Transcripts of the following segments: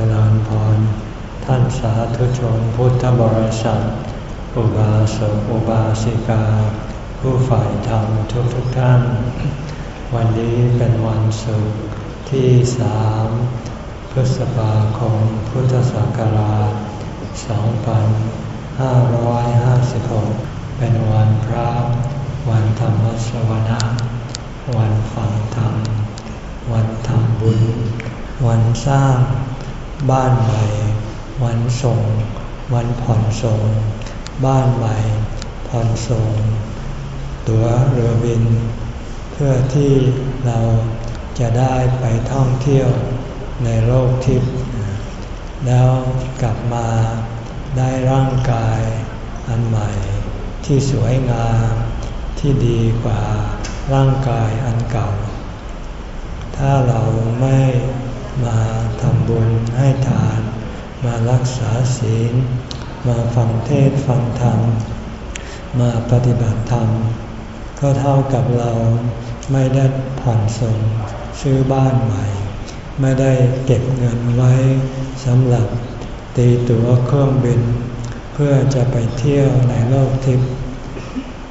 จริญพร ท่านสาธุชนพุทธบริษัท อุบาสกอุบาสิกา ผู้ฝ่ายธรรมทุกทุกท่าน วันนี้เป็นวันศุกร์ที่สามพฤษภาคมพุทธศักราช 2556 เป็นวันพระ วันธรรมสวนะวันฟังธรรม วันทำบุญ วันสร้าง บ้านใหม่ วันส่ง วันผ่อนส่ง บ้านใหม่ ผ่อนส่ง ตั๋วเรือบิน เพื่อที่เราจะได้ไปท่องเที่ยวในโลกทิพย์แล้วกลับมาได้ร่างกายอันใหม่ ที่สวยงาม ที่ดีกว่าร่างกายอันเก่า ถ้าเราไม่มาำบุญให้ทาน มารักษาศีล มาฟังเทศฟังธรรม มาปฏิบัติธรรม ก็เท่ากับเราไม่ได้ผ่อนส่งซื้อบ้านใหม่ ไม่ได้เก็บเงินไว้สำหรับตีตั๋วเครื่องบิน เพื่อจะไปเที่ยวในโลกทิพย์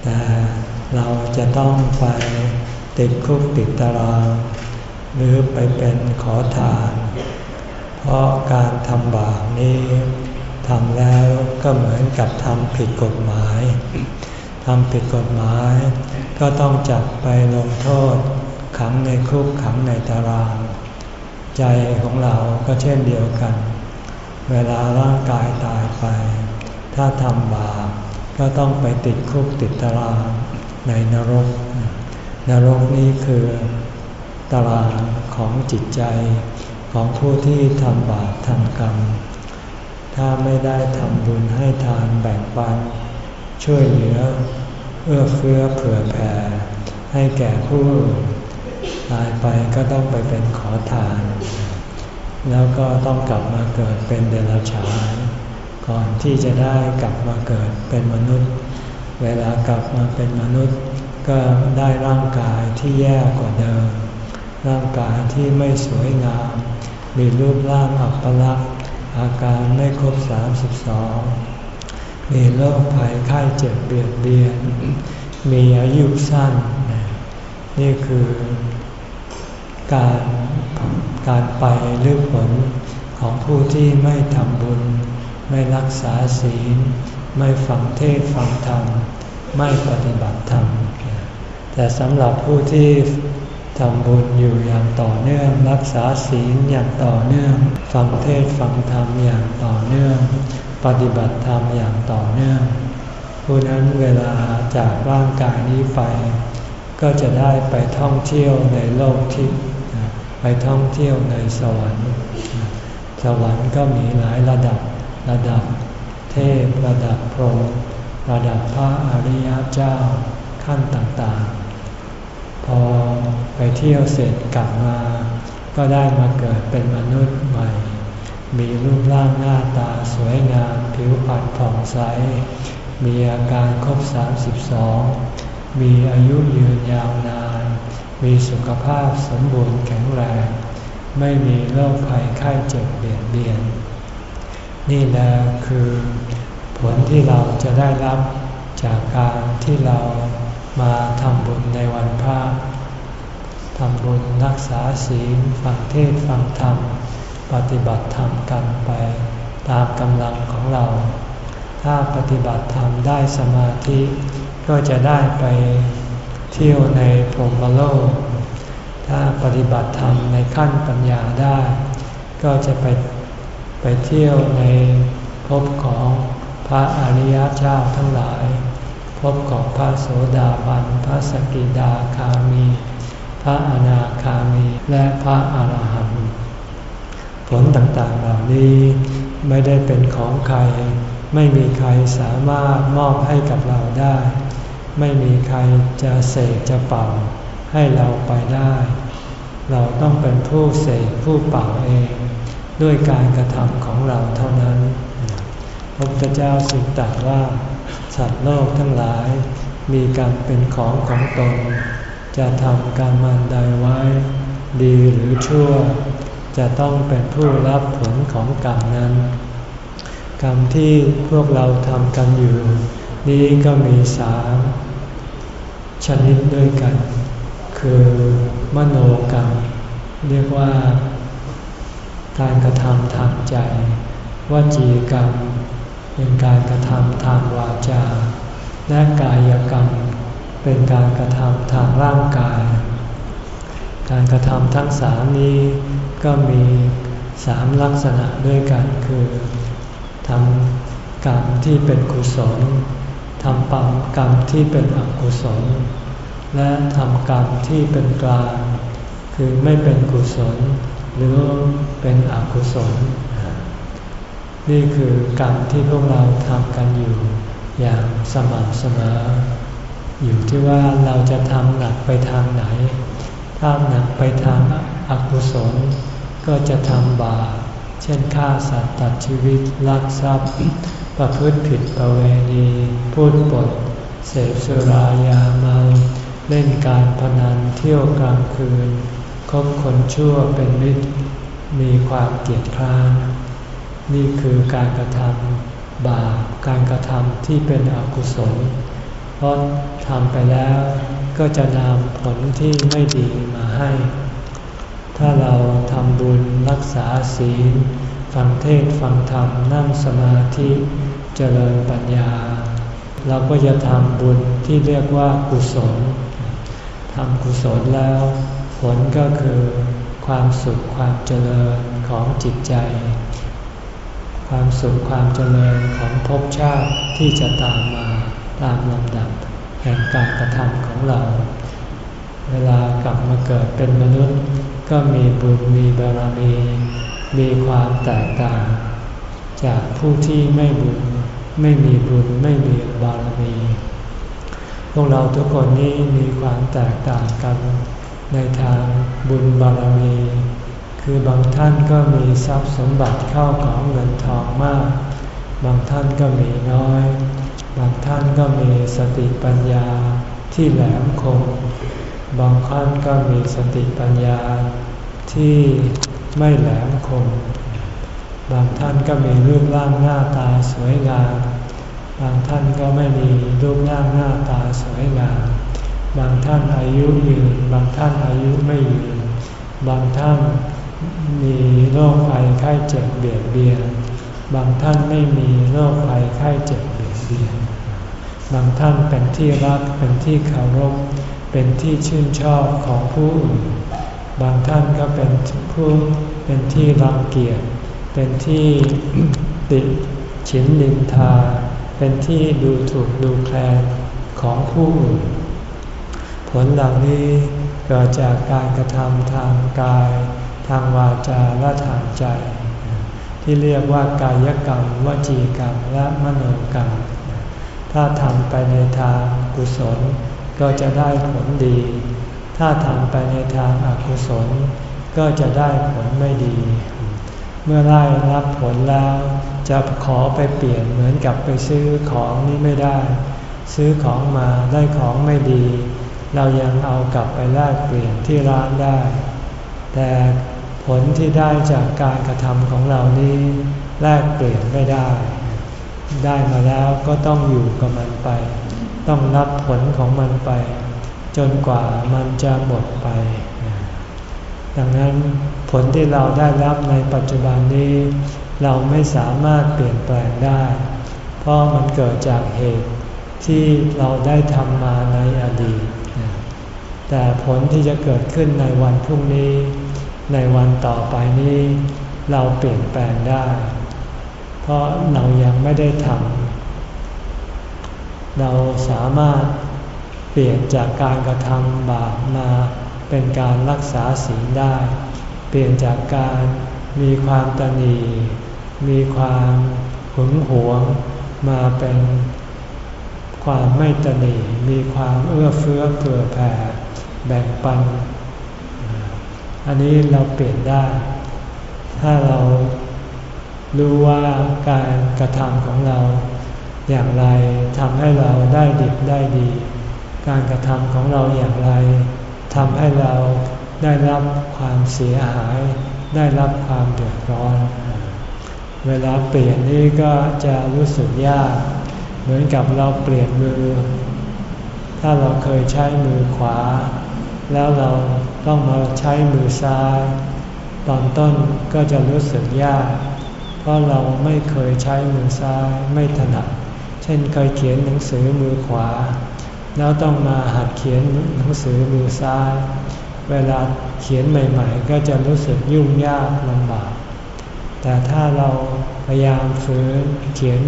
แต่เราจะต้องไปติดคุกติดตาราง หรือไปเป็นขอทาน เพราะการทำบาปนี้ทำแล้วก็เหมือนกับทำผิดกฎหมายทำผิดกฎหมาย ก็ต้องจับไปลงโทษ ขังในคุกขังในตาราง ใจของเราก็เช่นเดียวกัน เวลาร่างกายตายไป ถ้าทำบาปก็ต้องไปติดคุกติดตารางในนรก นรกนี้คือตารางของจิตใจ ของผู้ที่ทำบาปทำกรรม ถ้าไม่ได้ทำบุญให้ทานแบ่งปัน ช่วยเหลือเอื้อเฟื้อเผื่อแผ่ ให้แก่ผู้ตายไปก็ต้องไปเป็นขอทาน แล้วก็ต้องกลับมาเกิดเป็นเดรัจฉาน ก่อนที่จะได้กลับมาเกิดเป็นมนุษย์ เวลากลับมาเป็นมนุษย์ ก็ได้ร่างกายที่แย่กว่าเดิม ร่างกายที่ไม่สวยงาม มีรูปร่างอัปลักษณ์อาการไม่ครบ 32 มีโรคภัยไข้เจ็บเบียดเบียน มีอายุสั้น นี่คือการการไปหรือผลของผู้ที่ไม่ทำบุญ ไม่รักษาศีล ไม่ฟังเทศฟังธรรม ไม่ปฏิบัติธรรม แต่สำหรับผู้ที่ ทำบุญอยู่อย่างต่อเนื่อง รักษาศีลอย่างต่อเนื่อง ฟังเทศฟังธรรมอย่างต่อเนื่อง ปฏิบัติธรรมอย่างต่อเนื่อง ผู้นั้นเวลาจากร่างกายนี้ไป ก็จะได้ไปท่องเที่ยวในโลกทิพย์ไปท่องเที่ยวในสวรรค์ สวรรค์ก็มีหลายระดับระดับเทพระดับพรหมระดับพระอริยเจ้าขั้นต่างๆ พอไปเที่ยวเสร็จกลับมา ก็ได้มาเกิดเป็นมนุษย์ใหม่ มีรูปร่างหน้าตาสวยงาม ผิวพรรณผ่องใส มีอาการครบ 32 มีอายุยืนยาวนาน มีสุขภาพสมบูรณ์แข็งแรง ไม่มีโรคภัยไข้เจ็บเบียดเบียน นี่แหละคือผลที่เราจะได้รับจากการที่เรา มาทำบุญในวันพระทำบุญรักษาศีลฟังเทศฟังธรรม ปฏิบัติธรรมกันไป ตามกำลังของเรา ถ้าปฏิบัติธรรมได้สมาธิก็จะได้ไปเที่ยวในพรหมโลก ถ้าปฏิบัติธรรมในขั้นปัญญาได้ ก็จะไปไปเที่ยวในภพของพระอริยเจ้าทั้งหลาย บของพระโสดาบัน พระสกิดาคามี พระอนาคามี และพระอาหารหันต์ผลต่างๆเหล่านี้ไม่ได้เป็นของใคร ไม่มีใครสามารถมอบให้กับเราได้ ไม่มีใครจะเสกจะเป่าให้เราไปได้ เราต้องเป็นผู้เสกผู้เป่าเอง ด้วยการกระทำของเราเท่านั้น พระพุทธเจ้าสิงตรัสว่า สัตว์โลกทั้งหลาย มีกรรมเป็นของของตน จะทำการมันใดไว้ ดีหรือชั่ว จะต้องเป็นผู้รับผลของกรรมนั้น กรรมที่พวกเราทำกันอยู่ นี้ก็มีสามชนิดด้วยกัน คือมโนกรรม เรียกว่า การกระทำทางใจวจีกรรม เป็นการกระทำทางวาจา และกายกรรม เป็นการกระทำทางร่างกาย การกระทำทั้งสามนี้ก็มีสามลักษณะด้วยกันคือทำกรรมที่เป็นกุศลทำปัมกรรมที่เป็นอกุศล และทำกรรมที่เป็นกลาง คือไม่เป็นกุศล หรือเป็นอกุศล นี่คือกรรมที่พวกเราทำกันอยู่ อย่างสม่ำเสมอ อยู่ที่ว่าเราจะทำหนักไปทางไหน ถ้าหนักไปทางอกุศล ก็จะทำบาปเช่นฆ่าสัตว์ตัดชีวิตลักทรัพย์ ประพฤติผิดประเวณีพูดปด เสพสุรายาเมาเล่นการพนันเที่ยวกลางคืนคบคนชั่วเป็นมิตร มีความเกลียดคร้าน นี่คือการกระทำบาปการกระทำที่เป็นอกุศล เพราะทำไปแล้วก็จะนำผลที่ไม่ดีมาให้ ถ้าเราทำบุญรักษาศีล ฟังเทศฟังธรรมนั่งสมาธิเจริญปัญญา เราก็จะทำบุญที่เรียกว่ากุศลทำกุศลแล้ว ผลก็คือความสุขความเจริญของจิตใจ ความสุขความเจริญของภพชาติที่จะตามมาตามลำดับแห่งการกระทำของเรา เวลากลับมาเกิดเป็นมนุษย์ ก็มีบุญมีบารมี มีความแตกต่าง จากผู้ที่ไม่บุญไม่มีบุญไม่มีบารมี พวกเราทุกคนนี้มีความแตกต่างกันในทางบุญบารมี คือบางท่านก็มีทรัพย์สมบัติเข้าของเงินทองมาก บางท่านก็มีน้อย บางท่านก็มีสติปัญญาที่แหลมคม บางท่านก็มีสติปัญญาที่ไม่แหลมคม บางท่านก็มีรูปร่างหน้าตาสวยงาม บางท่านก็ไม่มีรูปร่างหน้าตาสวยงาม บางท่านอายุยืน บางท่านอายุไม่ยืน บางท่าน มีโรคภัยไข้เจ็บเบียดเบียน บางท่านไม่มีโรคภัยไข้เจ็บเบียดเบียน บางท่านเป็นที่รักเป็นที่เคารพ เป็นที่ชื่นชอบของผู้อื่น บางท่านก็เป็นผู้เป็นที่รังเกียจ เป็นที่ติฉินลินทา เป็นที่ดูถูกดูแคลนของผู้อื่น ผลเหล่านี้เกิดจากการกระทำทางกาย ทางวาจาและทางใจ ที่เรียกว่ากายกรรม วจีกรรม และมโนกรรม ถ้าทำไปในทางกุศลก็จะได้ผลดี ถ้าทำไปในทางอกุศล ก็จะได้ผลไม่ดี เมื่อได้รับผลแล้ว จะขอไปเปลี่ยนเหมือนกับไปซื้อของนี้ไม่ได้ ซื้อของมาได้ของไม่ดี เรายังเอากลับไปแลกเปลี่ยนที่ร้านได้ แต่ ผลที่ได้จากการกระทำของเรานี้แลกเปลี่ยนไม่ได้ ได้มาแล้วก็ต้องอยู่กับมันไป ต้องรับผลของมันไป จนกว่ามันจะหมดไป ดังนั้นผลที่เราได้รับในปัจจุบันนี้ เราไม่สามารถเปลี่ยนแปลงได้ เพราะมันเกิดจากเหตุที่เราได้ทำมาในอดีต แต่ผลที่จะเกิดขึ้นในวันพรุ่งนี้ ในวันต่อไปนี้เราเปลี่ยนแปลงได้ เพราะเรายังไม่ได้ทำเราสามารถเปลี่ยนจากการกระทำบาปมาเป็นการรักษาศีลได้ เปลี่ยนจากการมีความตนี มีความหึงหวง มาเป็นความไม่ตนี มีความเอื้อเฟื้อเผื่อแผ่แบ่งปัน อันนี้เราเปลี่ยนได้ ถ้าเรารู้ว่าการกระทำของเราอย่างไรทำให้เราได้ดิบได้ดี การกระทำของเราอย่างไรทำให้เราได้รับความเสียหาย ได้รับความเดือดร้อน เวลาเปลี่ยนนี่ก็จะรู้สึกยาก เหมือนกับเราเปลี่ยนมือ ถ้าเราเคยใช้มือขวา แล้วเราต้องมาใช้มือซ้าย ตอนต้นก็จะรู้สึกยาก เพราะเราไม่เคยใช้มือซ้ายไม่ถนัด เช่นเคยเขียนหนังสือมือขวา แล้วต้องมาหัดเขียนหนังสือมือซ้าย เวลาเขียนใหม่ ๆ ก็จะรู้สึกยุ่งยากลำบาก แต่ถ้าเราพยายามฝืนเขียน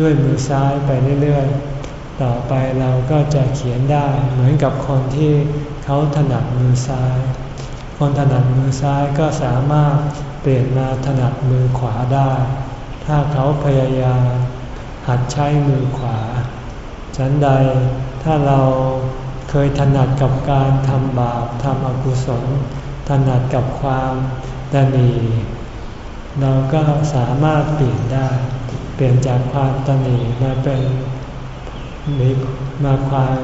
ด้วยมือซ้ายไปเรื่อยๆ ต่อไปเราก็จะเขียนได้เหมือนกับคนที่เขาถนัดมือซ้าย คนถนัดมือซ้ายก็สามารถเปลี่ยนมาถนัดมือขวาได้ ถ้าเขาพยายามหัดใช้มือขวา ฉันใดถ้าเราเคยถนัดกับการทำบาปทำอกุศล ถนัดกับความดนีเราก็สามารถเปลี่ยนได้ เปลี่ยนจากความตนีมาเป็น มีมาความ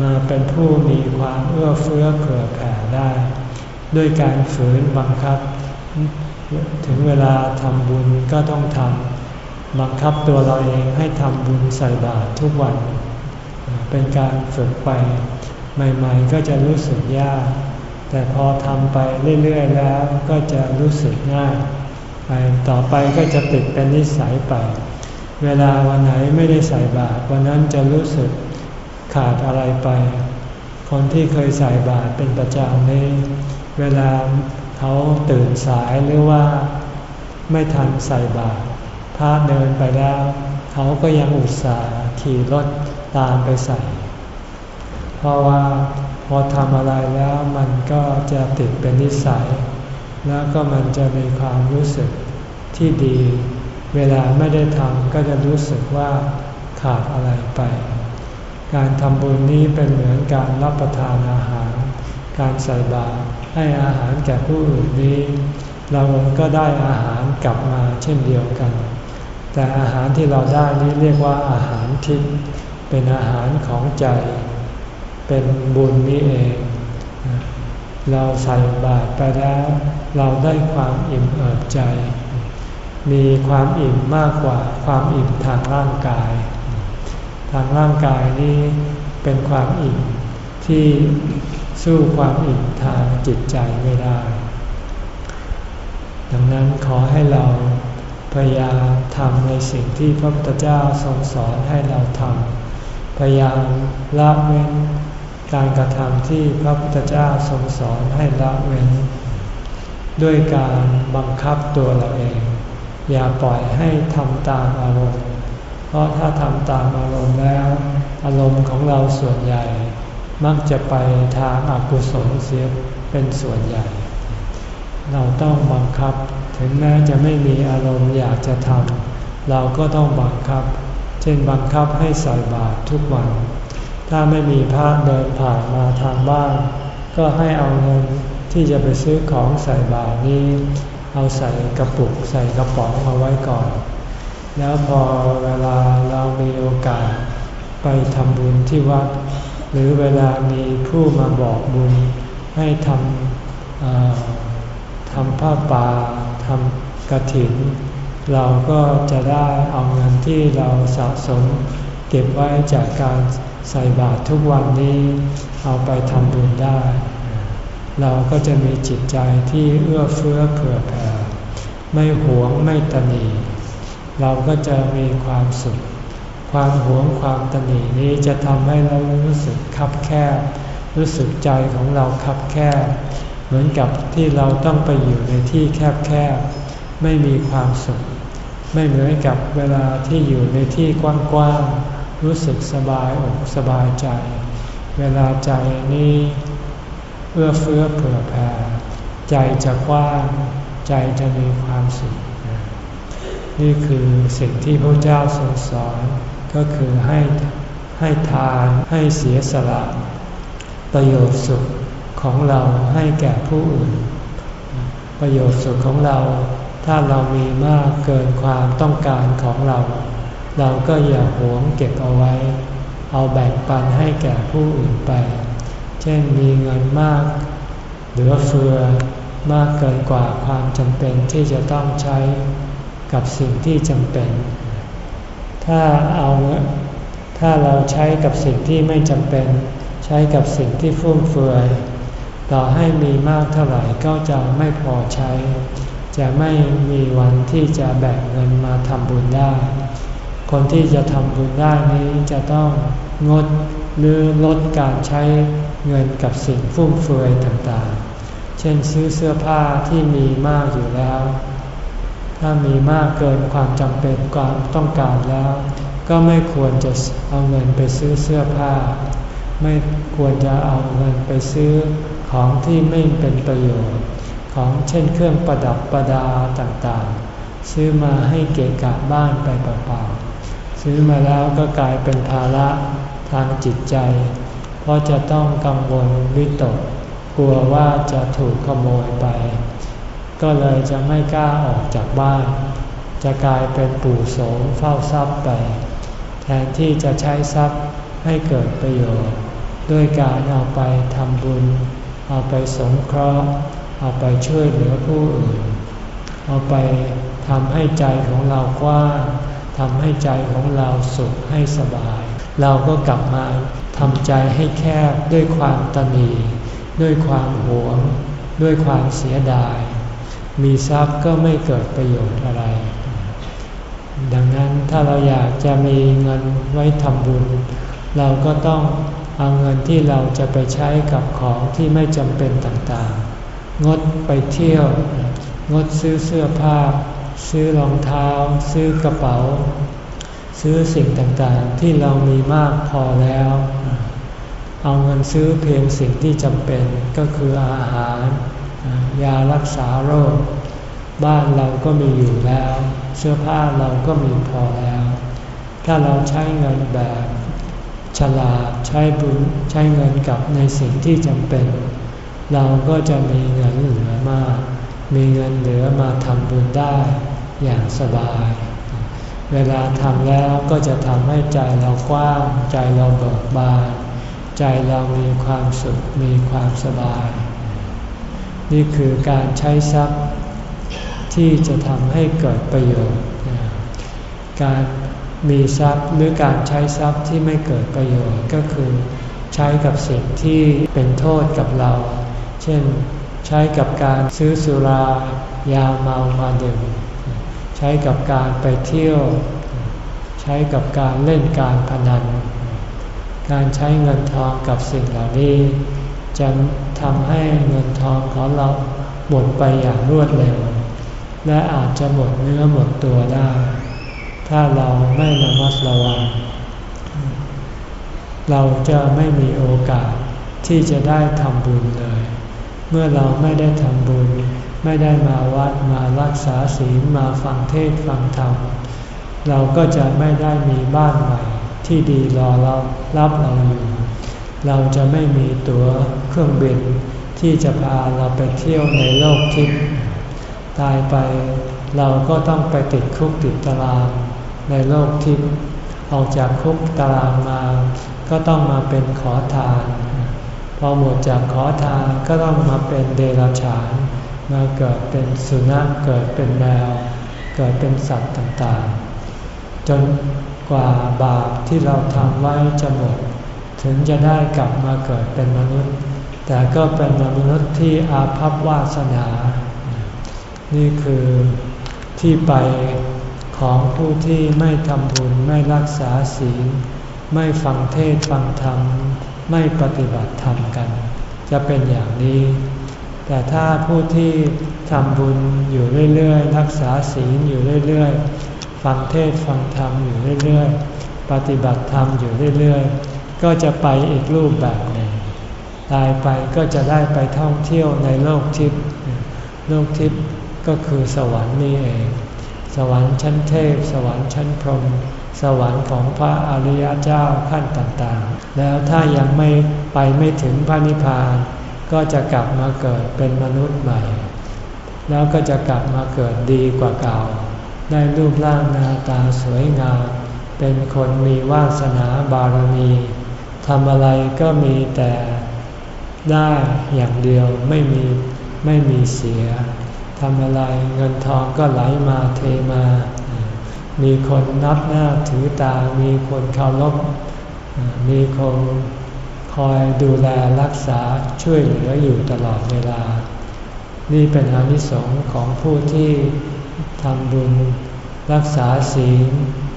มาเป็นผู้มีความเอื้อเฟื้อเผื่อแผ่ได้ ด้วยการฝืนบังคับ ถึงเวลาทำบุญก็ต้องทำบังคับตัวเราเองให้ทำบุญใส่บาตรทุกวัน เป็นการฝึกไป ใหม่ๆก็จะรู้สึกยาก แต่พอทำไปเรื่อยๆแล้วก็จะรู้สึกง่ายไปต่อไปก็จะติดเป็นนิสัยไป เวลาวันไหนไม่ได้ใส่บาตรวันนั้นจะรู้สึกขาดอะไรไป คนที่เคยใส่บาตรเป็นประจำนี้ เวลาเขาตื่นสายหรือว่าไม่ทันใส่บาตรพระเดินไปแล้ว เขาก็ยังอุตส่าห์ขี่รถตามไปใส่ เพราะว่าพอทำอะไรแล้วมันก็จะติดเป็นนิสัย แล้วก็มันจะมีความรู้สึกที่ดี เวลาไม่ได้ทำก็จะรู้สึกว่าขาดอะไรไป การทำบุญนี้เป็นเหมือนการรับประทานอาหาร การใส่บาตรให้อาหารแก่ผู้อื่นนี้ เราก็ได้อาหารกลับมาเช่นเดียวกัน แต่อาหารที่เราได้นี้เรียกว่าอาหารทิพย์เป็นอาหารของใจ เป็นบุญนี้เอง เราใส่บาตรไปแล้ว เราได้ความอิ่มเอิบใจ มีความอิ่มมากกว่าความอิ่มทางร่างกาย ทางร่างกายนี้เป็นความอิ่มที่สู้ความอิ่มทางจิตใจไม่ได้ ดังนั้นขอให้เราพยายามทำในสิ่งที่พระพุทธเจ้าทรงสอนให้เราทำ พยายามละเว้นการกระทำที่พระพุทธเจ้าทรงสอนให้ละเว้น ด้วยการบังคับตัวเราเอง อย่าปล่อยให้ทำตามอารมณ์ เพราะถ้าทำตามอารมณ์แล้ว อารมณ์ของเราส่วนใหญ่ มักจะไปทางอากุศลเสียเป็นส่วนใหญ่ เราต้องบังคับ ถึงแม้จะไม่มีอารมณ์อยากจะทำเราก็ต้องบังคับ เช่นบังคับให้ใส่บาตรทุกวัน ถ้าไม่มีพระเดินผ่านมาทางบ้าน ก็ให้เอาเงินที่จะไปซื้อของใส่บาตรนี้ เอาใส่กระปุกใส่กระป๋องเอาไว้ก่อน แล้วพอเวลาเรามีโอกาสไปทำบุญที่วัด หรือเวลามีผู้มาบอกบุญให้ทำทำผ้าป่าทำกระถิน เราก็จะได้เอาเงินที่เราสะสม เก็บไว้จากการใส่บาตรทุกวันนี้ เอาไปทำบุญได้ เราก็จะมีจิตใจที่เอื้อเฟื้อเผื่อแผ่ไม่หวงไม่ตนี เราก็จะมีความสุข ความหวงความตนีนี้จะทำให้เรารู้สึกคับแคบ รู้สึกใจของเราคับแคบ เหมือนกับที่เราต้องไปอยู่ในที่แคบๆ ไม่มีความสุข ไม่เหมือนกับเวลาที่อยู่ในที่กว้างๆ รู้สึกสบายอกสบายใจ เวลาใจนี้ เอื้อเฟื้อเผื่อแผ่ใจจะกว้างใจจะมีความสุข นี่คือสิ่งที่พระเจ้าทรงสอนก็คือให้ให้ทานให้เสียสละ ประโยชน์สุขของเราให้แก่ผู้อื่น ประโยชน์สุขของเรา ถ้าเรามีมากเกินความต้องการของเรา เราก็อย่าหวงเก็บเอาไว้ เอาแบ่งปันให้แก่ผู้อื่นไป เช่นมีเงินมาก เหลือเฟือมากเกินกว่าความจำเป็นที่จะต้องใช้กับสิ่งที่จำเป็น ถ้าเอาถ้าเราใช้กับสิ่งที่ไม่จำเป็น ใช้กับสิ่งที่ฟุ่มเฟือย ต่อให้มีมากเท่าไหร่ก็จะไม่พอใช้ จะไม่มีวันที่จะแบ่งเงินมาทำบุญได้ คนที่จะทำบุญได้นี้จะต้องงดหรือลดการใช้ เงินกับสิ่งฟุ่มเฟือยต่างๆ เช่นซื้อเสื้อผ้าที่มีมากอยู่แล้ว ถ้ามีมากเกินความจำเป็นความต้องการแล้ว ก็ไม่ควรจะเอาเงินไปซื้อเสื้อผ้า ไม่ควรจะเอาเงินไปซื้อของที่ไม่เป็นประโยชน์ ของเช่นเครื่องประดับประดาต่างๆ ซื้อมาให้เกะกะบ้านไปเปล่าๆซื้อมาแล้วก็กลายเป็นภาระทางจิตใจ เพราะจะต้องกังวลวิตก กลัวว่าจะถูกขโมยไป ก็เลยจะไม่กล้าออกจากบ้าน จะกลายเป็นปู่โสมเฝ้าทรัพย์ไป แทนที่จะใช้ทรัพย์ให้เกิดประโยชน์ ด้วยการเอาไปทำบุญ เอาไปสงเคราะห์ เอาไปช่วยเหลือผู้อื่น เอาไปทำให้ใจของเรากว้างทำให้ใจของเราสุขให้สบาย เราก็กลับมา ทำใจให้แคบด้วยความตนีด้วยความหวง ด้วยความเสียดาย มีทรัพย์ก็ไม่เกิดประโยชน์อะไร ดังนั้นถ้าเราอยากจะมีเงินไว้ทำบุญ เราก็ต้องเอาเงินที่เราจะไปใช้กับของที่ไม่จำเป็นต่างๆ งดไปเที่ยว งดซื้อเสื้อผ้า ซื้อรองเท้า ซื้อกระเป๋า ซื้อสิ่งต่างๆที่เรามีมากพอแล้ว เอาเงินซื้อเพียงสิ่งที่จำเป็นก็คืออาหาร ยารักษาโรค บ้านเราก็มีอยู่แล้ว เสื้อผ้าเราก็มีพอแล้ว ถ้าเราใช้เงินแบบฉลาดใช้บุญใช้เงินกับในสิ่งที่จำเป็น เราก็จะมีเงินเหลือมาก มีเงินเหลือมาทำบุญได้อย่างสบาย เวลาทำแล้วก็จะทำให้ใจเรากว้างใจเราเบิกบาน ใจเรามีความสุขมีความสบาย นี่คือการใช้ทรัพย์ ที่จะทำให้เกิดประโยชน์ การมีทรัพย์หรือการใช้ทรัพย์ที่ไม่เกิดประโยชน์ก็คือ ใช้กับสิ่งที่เป็นโทษกับเรา เช่น ใช้กับการซื้อสุรายาเมามาดื่มใช้กับการไปเที่ยว ใช้กับการเล่นการพนัน การใช้เงินทองกับสิ่งเหล่านี้ จะทำให้เงินทองของเราหมดไปอย่างรวดเร็ว และอาจจะหมดเนื้อหมดตัวได้ ถ้าเราไม่ระมัดระวัง เราจะไม่มีโอกาสที่จะได้ทำบุญเลย เมื่อเราไม่ได้ทำบุญ ไม่ได้มาวัดมารักษาศีลมาฟังเทศฟังธรรมเราก็จะไม่ได้มีบ้านใหม่ ที่ดีรอเรารับเราอยู่เราจะไม่มีตั๋วเครื่องบินที่จะพาเราไปเที่ยวในโลกทิพย์ตายไปเราก็ต้องไปติดคุกติดตารางในโลกทิพย์ออกจากคุกตารางมา ก็ต้องมาเป็นขอทาน พอหมดจากขอทานก็ต้องมาเป็นเดรัจฉาน มาเกิดเป็นสุนัขเกิดเป็นแมว เกิดเป็นสัตว์ต่างๆ จน กว่าบาปที่เราทำไว้จะหมด ถึงจะได้กลับมาเกิดเป็นมนุษย์ แต่ก็เป็นมนุษย์ที่อาภัพวาสนา นี่คือที่ไปของผู้ที่ไม่ทำบุญไม่รักษาศีล ไม่ฟังเทศฟังธรรม ไม่ปฏิบัติธรรมกัน จะเป็นอย่างนี้ แต่ถ้าผู้ที่ทำบุญอยู่เรื่อยๆ รักษาศีลอยู่เรื่อยๆ ฟังเทศฟังธรรมอยู่เรื่อยๆ ปฏิบัติธรรมอยู่เรื่อยๆ ก็จะไปอีกรูปแบบหนึ่ง ตายไปก็จะได้ไปท่องเที่ยวในโลกทิพย์ โลกทิพย์ก็คือสวรรค์นี่เอง สวรรค์ชั้นเทพ สวรรค์ชั้นพรหม สวรรค์ของพระอริยเจ้าขั้นต่างๆ แล้วถ้ายังไม่ไปไม่ถึงพระนิพพาน ก็จะกลับมาเกิดเป็นมนุษย์ใหม่ แล้วก็จะกลับมาเกิดดีกว่าเก่า ได้รูปร่างหน้าตาสวยงาม เป็นคนมีวาสนาบารมีทำอะไรก็มีแต่ได้อย่างเดียวไม่มีไม่มีเสียทำอะไรเงินทองก็ไหลมาเทมา มีคนนับหน้าถือตา มีคนเคารพ มีคนคอยดูแลรักษาช่วยเหลืออยู่ตลอดเวลา นี่เป็นอานิสงส์ของผู้ที่ทำบุญ รักษาศีล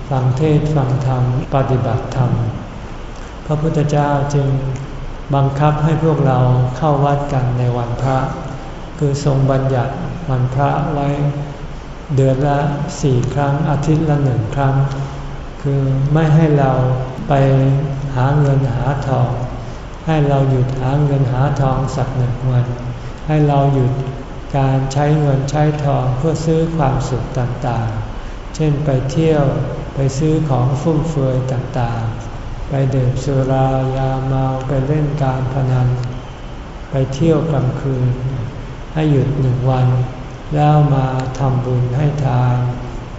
ฟังเทศฟังธรรม ปฏิบัติธรรม พระพุทธเจ้าจึงบังคับให้พวกเราเข้าวัดกันในวันพระ คือทรงบัญญัติวันพระไว้ เดือนละสี่ครั้งอาทิตย์ละหนึ่งครั้ง คือไม่ให้เราไปหาเงินหาทอง ให้เราหยุดหาเงินหาทองสักหนึ่งวัน ให้เราหยุดการใช้เงินใช้ทองเพื่อซื้อความสุขต่างๆ เช่นไปเที่ยวไปซื้อของฟุ่มเฟือยต่างๆ ไปดื่มสุรายาเมาไปเล่นการพนัน ไปเที่ยวกลางคืน ให้หยุดหนึ่งวัน แล้วมาทำบุญให้ทาน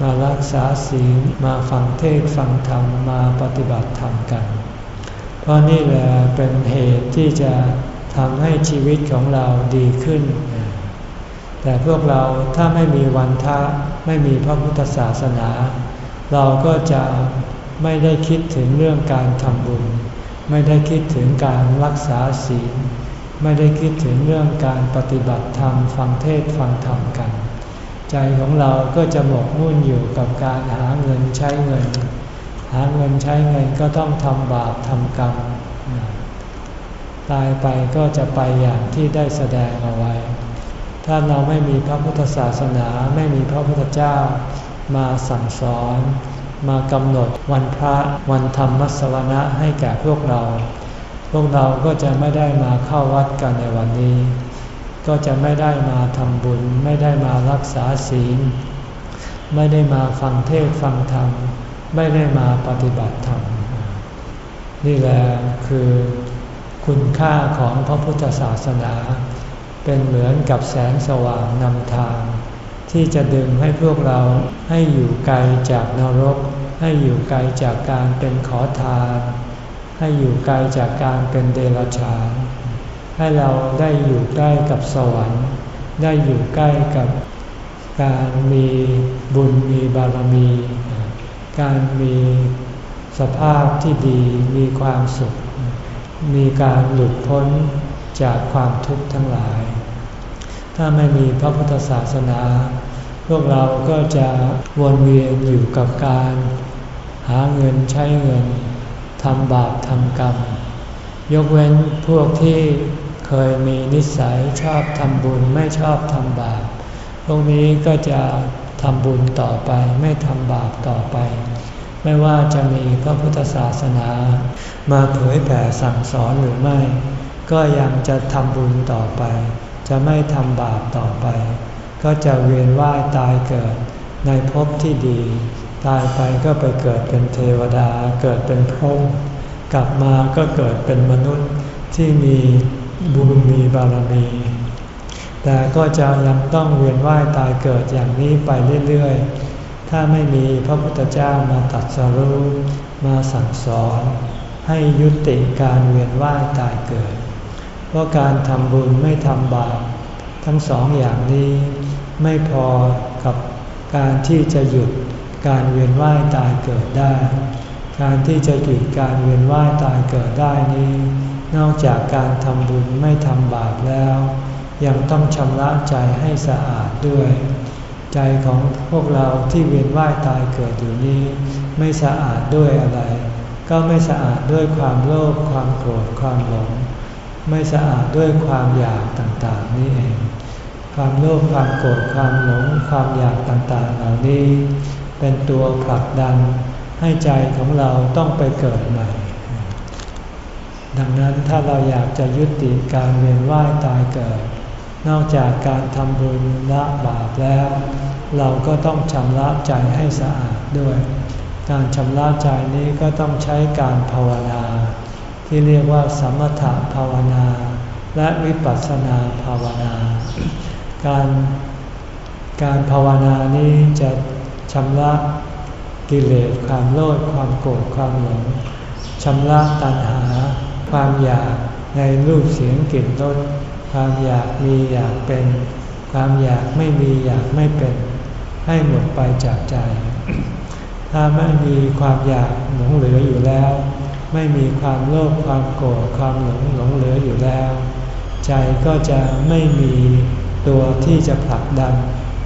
มารักษาศีลมาฟังเทศฟังธรรมมาปฏิบัติธรรมกัน เพราะนี่แหละเป็นเหตุที่จะทำให้ชีวิตของเราดีขึ้น แต่พวกเราถ้าไม่มีวันทะ ไม่มีพระพุทธศาสนา เราก็จะไม่ได้คิดถึงเรื่องการทำบุญ ไม่ได้คิดถึงการรักษาศีล ไม่ได้คิดถึงเรื่องการปฏิบัติธรรมฟังเทศฟังธรรมกัน ใจของเราก็จะหมกมุ่นอยู่กับการหาเงินใช้เงิน หาเงินใช้เงินก็ต้องทำบาปทำกรรม ตายไปก็จะไปอย่างที่ได้แสดงเอาไว้ ถ้าเราไม่มีพระพุทธศาสนาไม่มีพระพุทธเจ้า มาสั่งสอน มากำหนดวันพระวันธรรมมัสวนะให้แก่พวกเรา พวกเราก็จะไม่ได้มาเข้าวัดกันในวันนี้ ก็จะไม่ได้มาทำบุญ ไม่ได้มารักษาศีล ไม่ได้มาฟังเทศฟังธรรม ไม่ได้มาปฏิบัติธรรม นี่แหละคือคุณค่าของพระพุทธศาสนา เป็นเหมือนกับแสงสว่างนำทาง ที่จะดึงให้พวกเราให้อยู่ไกลจากนรก ให้อยู่ไกลจากการเป็นขอทาน ให้อยู่ไกลจากการเป็นเดรัจฉาน ให้เราได้อยู่ใกล้กับสวรรค์ ได้อยู่ใกล้กับการมีบุญมีบารมี การมีสภาพที่ดีมีความสุข มีการหลุดพ้นจากความทุกข์ทั้งหลาย ถ้าไม่มีพระพุทธศาสนา พวกเราก็จะวนเวียนอยู่กับการ หาเงินใช้เงินทำบาปทำกรรม ยกเว้นพวกที่เคยมีนิสัยชอบทำบุญไม่ชอบทำบาป พวกนี้ก็จะทำบุญต่อไปไม่ทำบาปต่อไป ไม่ว่าจะมีพระพุทธศาสนา มาเผยแผ่สั่งสอนหรือไม่ ก็ยังจะทำบุญต่อไป จะไม่ทำบาปต่อไป ก็จะเวียนว่ายตายเกิดในภพที่ดี ตายไปก็ไปเกิดเป็นเทวดา เกิดเป็นพรหมกลับมาก็เกิดเป็นมนุษย์ที่มีบุญมีบารมี แต่ก็จะยังต้องเวียนว่ายตายเกิดอย่างนี้ไปเรื่อยๆ ถ้าไม่มีพระพุทธเจ้ามาตัดสรุปมาสั่งสอน ให้ยุติการเวียนว่ายตายเกิด ราะการทำบุญไม่ทำบาปทั้งสองอย่างนี้ ไม่พอกับการที่จะหยุดการเวียนว่ายตายเกิดได้ การที่จะหยุดการเวียนว่ายตายเกิดได้นี้ นอกจากการทำบุญไม่ทำบาปแล้ว ยังต้องชำระใจให้สะอาดด้วย ใจของพวกเราที่เวียนว่ายตายเกิดอยู่นี้ ไม่สะอาดด้วยอะไร ก็ไม่สะอาดด้วยความโลภความโกรธความหลง ไม่สะอาดด้วยความอยากต่างๆ นี่เอง ความโลภความโกรธความหลงความอยากต่างๆ เหล่านี้ เป็นตัวผลักดันให้ใจของเราต้องไปเกิดใหม่ ดังนั้นถ้าเราอยากจะยุติการเวียนว่ายตายเกิด นอกจากการทำบุญละบาปแล้ว เราก็ต้องชำระใจให้สะอาดด้วย การชำระใจนี้ก็ต้องใช้การภาวนา ที่เรียกว่าสมถะภาวนา และวิปัสสนาภาวนา การการภาวนานี้จะชำระกิเลสความโลภความโกรธความหลงชำระตัณหา ความอยากในรูปเสียงกลิ่นรสความอยากมีอยากเป็น ความอยากไม่มีอยากไม่เป็น ให้หมดไปจากใจ ถ้าไม่มีความอยากหลงเหลืออยู่แล้ว ไม่มีความโลภความโกรธความหลงหลงเหลืออยู่แล้ว ใจก็จะไม่มีตัวที่จะผลักดัน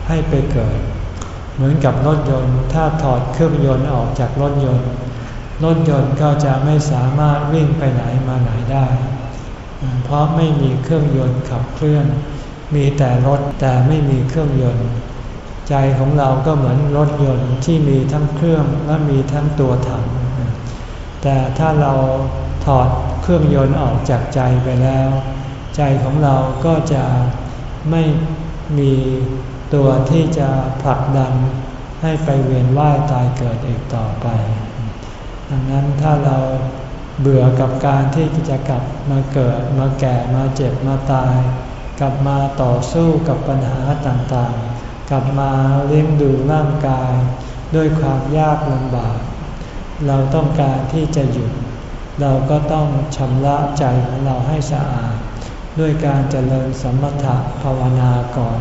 ให้ไปเกิด เหมือนกับรถยนต์ถ้าถอดเครื่องยนต์ออกจากรถยนต์ รถยนต์ก็จะไม่สามารถวิ่งไปไหนมาไหนได้ เพราะไม่มีเครื่องยนต์ขับเคลื่อน มีแต่รถแต่ไม่มีเครื่องยนต์ ใจของเราก็เหมือนรถยนต์ที่มีทั้งเครื่องและมีทั้งตัวถัง แต่ถ้าเราถอดเครื่องยนต์ออกจากใจไปแล้ว ใจของเราก็จะไม่มีตัวที่จะผลักดันให้ไปเวียนว่ายตายเกิดอีกต่อไป ดังนั้นถ้าเราเบื่อกับการที่จะกลับมาเกิดมาแก่มาเจ็บมาตาย กลับมาต่อสู้กับปัญหาต่างๆ กลับมาเลี้ยงดูร่างกาย ด้วยความยากลำบาก เราต้องการที่จะหยุด เราก็ต้องชำระใจของเราให้สะอาด ด้วยการเจริญสมถะภาวนาก่อน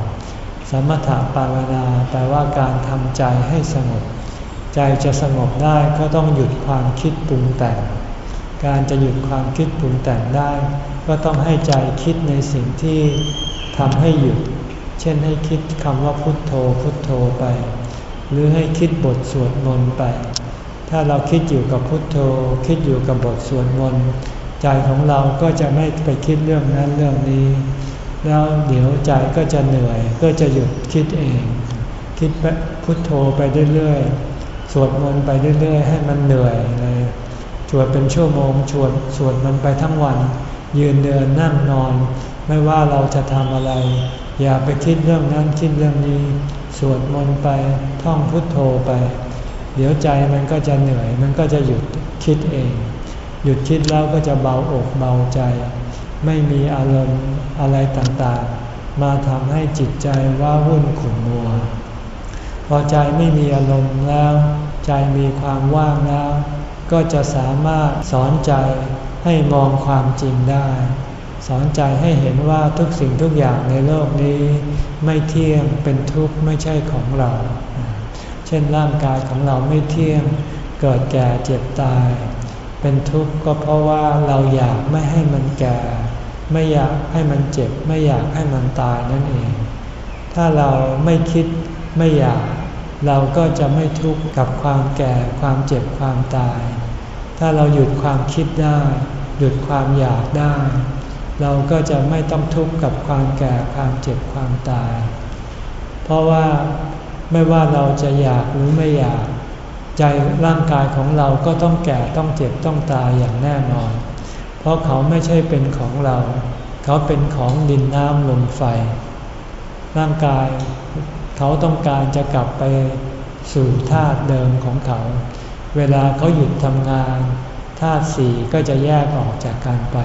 สมถะภาวนาแปลว่าการทำใจให้สงบ ใจจะสงบได้ก็ต้องหยุดความคิดปรุงแต่ง การจะหยุดความคิดปรุงแต่งได้ ก็ต้องให้ใจคิดในสิ่งที่ทำให้หยุด เช่นให้คิดคำว่าพุทโธพุทโธไป หรือให้คิดบทสวดมนต์ไป ถ้าเราคิดอยู่กับพุทโธ คิดอยู่กับบทสวดมนต์ใจของเราก็จะไม่ไปคิดเรื่องนั้นเรื่องนี้ แล้วเดี๋ยวใจก็จะเหนื่อย ก็จะหยุดคิดเอง คิดพุทโธไปเรื่อยๆ สวดมนต์ไปเรื่อย ๆ ให้มันเหนื่อยเลยสวดเป็นชั่วโมงสวดสวดมันไปทั้งวัน ยืนเดินนั่งนอน ไม่ว่าเราจะทำอะไร อย่าไปคิดเรื่องนั้นคิดเรื่องนี้ สวดมนต์ไปท่องพุทโธไป เดี๋ยวใจมันก็จะเหนื่อย มันก็จะหยุดคิดเอง หยุดคิดแล้วก็จะเบาอกเบาใจ ไม่มีอารมณ์อะไรต่างๆ มาทำให้จิตใจว่าวุ่นขุ่นมัว พอใจไม่มีอารมณ์แล้ว ใจมีความว่างแล้ว ก็จะสามารถสอนใจให้มองความจริงได้ สอนใจให้เห็นว่าทุกสิ่งทุกอย่างในโลกนี้ ไม่เที่ยงเป็นทุกข์ไม่ใช่ของเรา เช่นร่างกายของเราไม่เที่ยง เกิดแก่เจ็บตาย เป็นทุกข์ก็เพราะว่าเราอยากไม่ให้มันแก่ ไม่อยากให้มันเจ็บ ไม่อยากให้มันตายนั่นเอง ถ้าเราไม่คิดไม่อยาก เราก็จะไม่ทุกข์กับความแก่ความเจ็บความตาย ถ้าเราหยุดความคิดได้ หยุดความอยากได้ เราก็จะไม่ต้องทุกข์กับความแก่ความเจ็บความตาย เพราะว่า ไม่ว่าเราจะอยากหรือไม่อยาก ใจร่างกายของเราก็ต้องแก่ต้องเจ็บต้องตายอย่างแน่นอน เพราะเขาไม่ใช่เป็นของเรา เขาเป็นของดินน้ำลมไฟ ร่างกายเขาต้องการจะกลับไปสู่ธาตุเดิมของเขา เวลาเขาหยุดทำงานธาตุสี่ก็จะแยกออกจากกันไป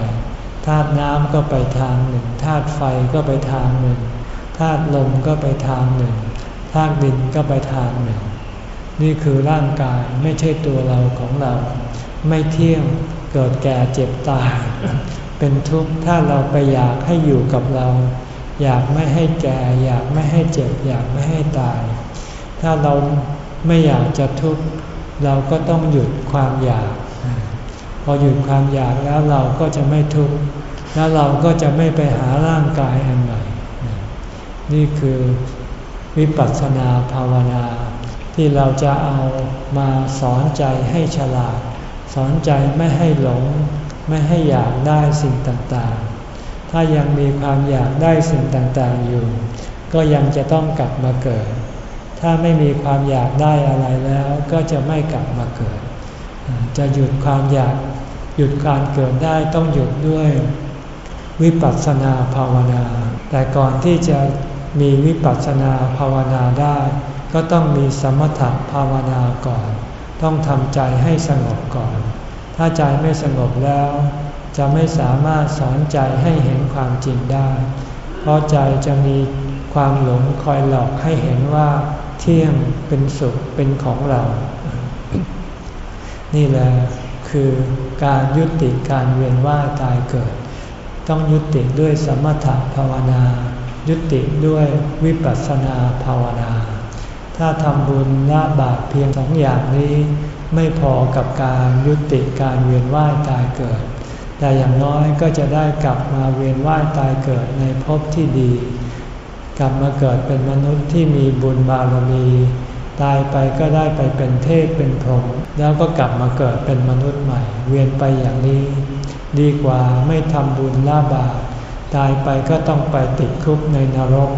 ธาตุน้ำก็ไปทางหนึ่งธาตุไฟก็ไปทางหนึ่งธาตุลมก็ไปทางหนึ่ง ธาตุดินก็ไปทางหนึ่ง นี่คือร่างกายไม่ใช่ตัวเราของเรา ไม่เที่ยงเกิดแก่เจ็บตาย เป็นทุกข์ถ้าเราไปอยากให้อยู่กับเรา อยากไม่ให้แก่ อยากไม่ให้เจ็บ อยากไม่ให้ตาย ถ้าเราไม่อยากจะทุกข์เราก็ต้องหยุดความอยาก พอหยุดความอยากแล้วเราก็จะไม่ทุกข์แล้วเราก็จะไม่ไปหาร่างกายอันใหม่นี่คือ วิปัสสนาภาวนา ที่เราจะเอามาสอนใจให้ฉลาด สอนใจไม่ให้หลง ไม่ให้อยากได้สิ่งต่างๆ ถ้ายังมีความอยากได้สิ่งต่างๆอยู่ ก็ยังจะต้องกลับมาเกิด ถ้าไม่มีความอยากได้อะไรแล้วก็จะไม่กลับมาเกิด จะหยุดความอยากหยุดการเกิดได้ต้องหยุดด้วยวิปัสสนาภาวนา แต่ก่อนที่จะ มีวิปัสสนาภาวนาได้ ก็ต้องมีสมถะภาวนาก่อน ต้องทำใจให้สงบก่อน ถ้าใจไม่สงบแล้ว จะไม่สามารถสอนใจให้เห็นความจริงได้ เพราะใจจะมีความหลงคอยหลอกให้เห็นว่า เที่ยงเป็นสุขเป็นของเรา นี่แหละคือการยุติการเวียนว่ายตายเกิด ต้องยุติด้วยสมถะภาวนา ยุติด้วยวิปัสสนาภาวนา ถ้าทำบุญละบาปเพียงสองอย่างนี้ ไม่พอกับการยุติการเวียนว่ายตายเกิด แต่อย่างน้อยก็จะได้กลับมาเวียนว่ายตายเกิดในภพที่ดี กลับมาเกิดเป็นมนุษย์ที่มีบุญบารมี ตายไปก็ได้ไปเป็นเทพเป็นพรหมแล้วก็กลับมาเกิดเป็นมนุษย์ใหม่ เวียนไปอย่างนี้ ดีกว่าไม่ทำบุญละบาป ตายไปก็ต้องไปติดคุกในนรก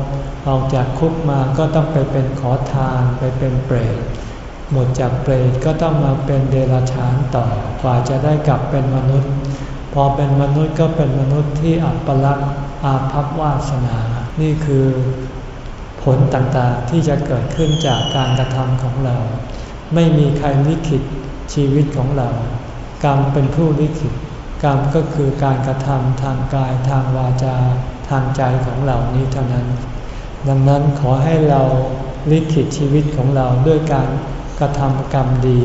ออกจากคุกมาก็ต้องไปเป็นขอทานไปเป็นเปรตหมดจากเปรตก็ต้องมาเป็นเดรัจฉานต่อกว่าจะได้กลับเป็นมนุษย์ พอเป็นมนุษย์ก็เป็นมนุษย์ที่อัปลักษณ์อาภัพวาสนา นี่คือผลต่างๆที่จะเกิดขึ้นจากการกระทำของเรา ไม่มีใครลิขิตชีวิตของเรา กรรมเป็นผู้ลิขิต กรรมก็คือการกระทำทางกายทางวาจาทางใจของเรานี้เท่านั้น ดังนั้นขอให้เราลิขิตชีวิตของเราด้วยการกระทำกรรมดี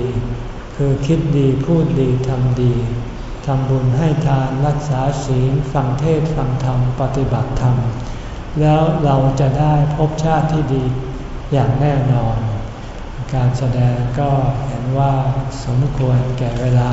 คือคิดดีพูดดีทำดีทำบุญให้ทานรักษาศีลฟังเทศฟังธรรมปฏิบัติธรรม แล้วเราจะได้พบชาติที่ดีอย่างแน่นอน การแสดงก็เห็นว่าสมควรแก่เวลา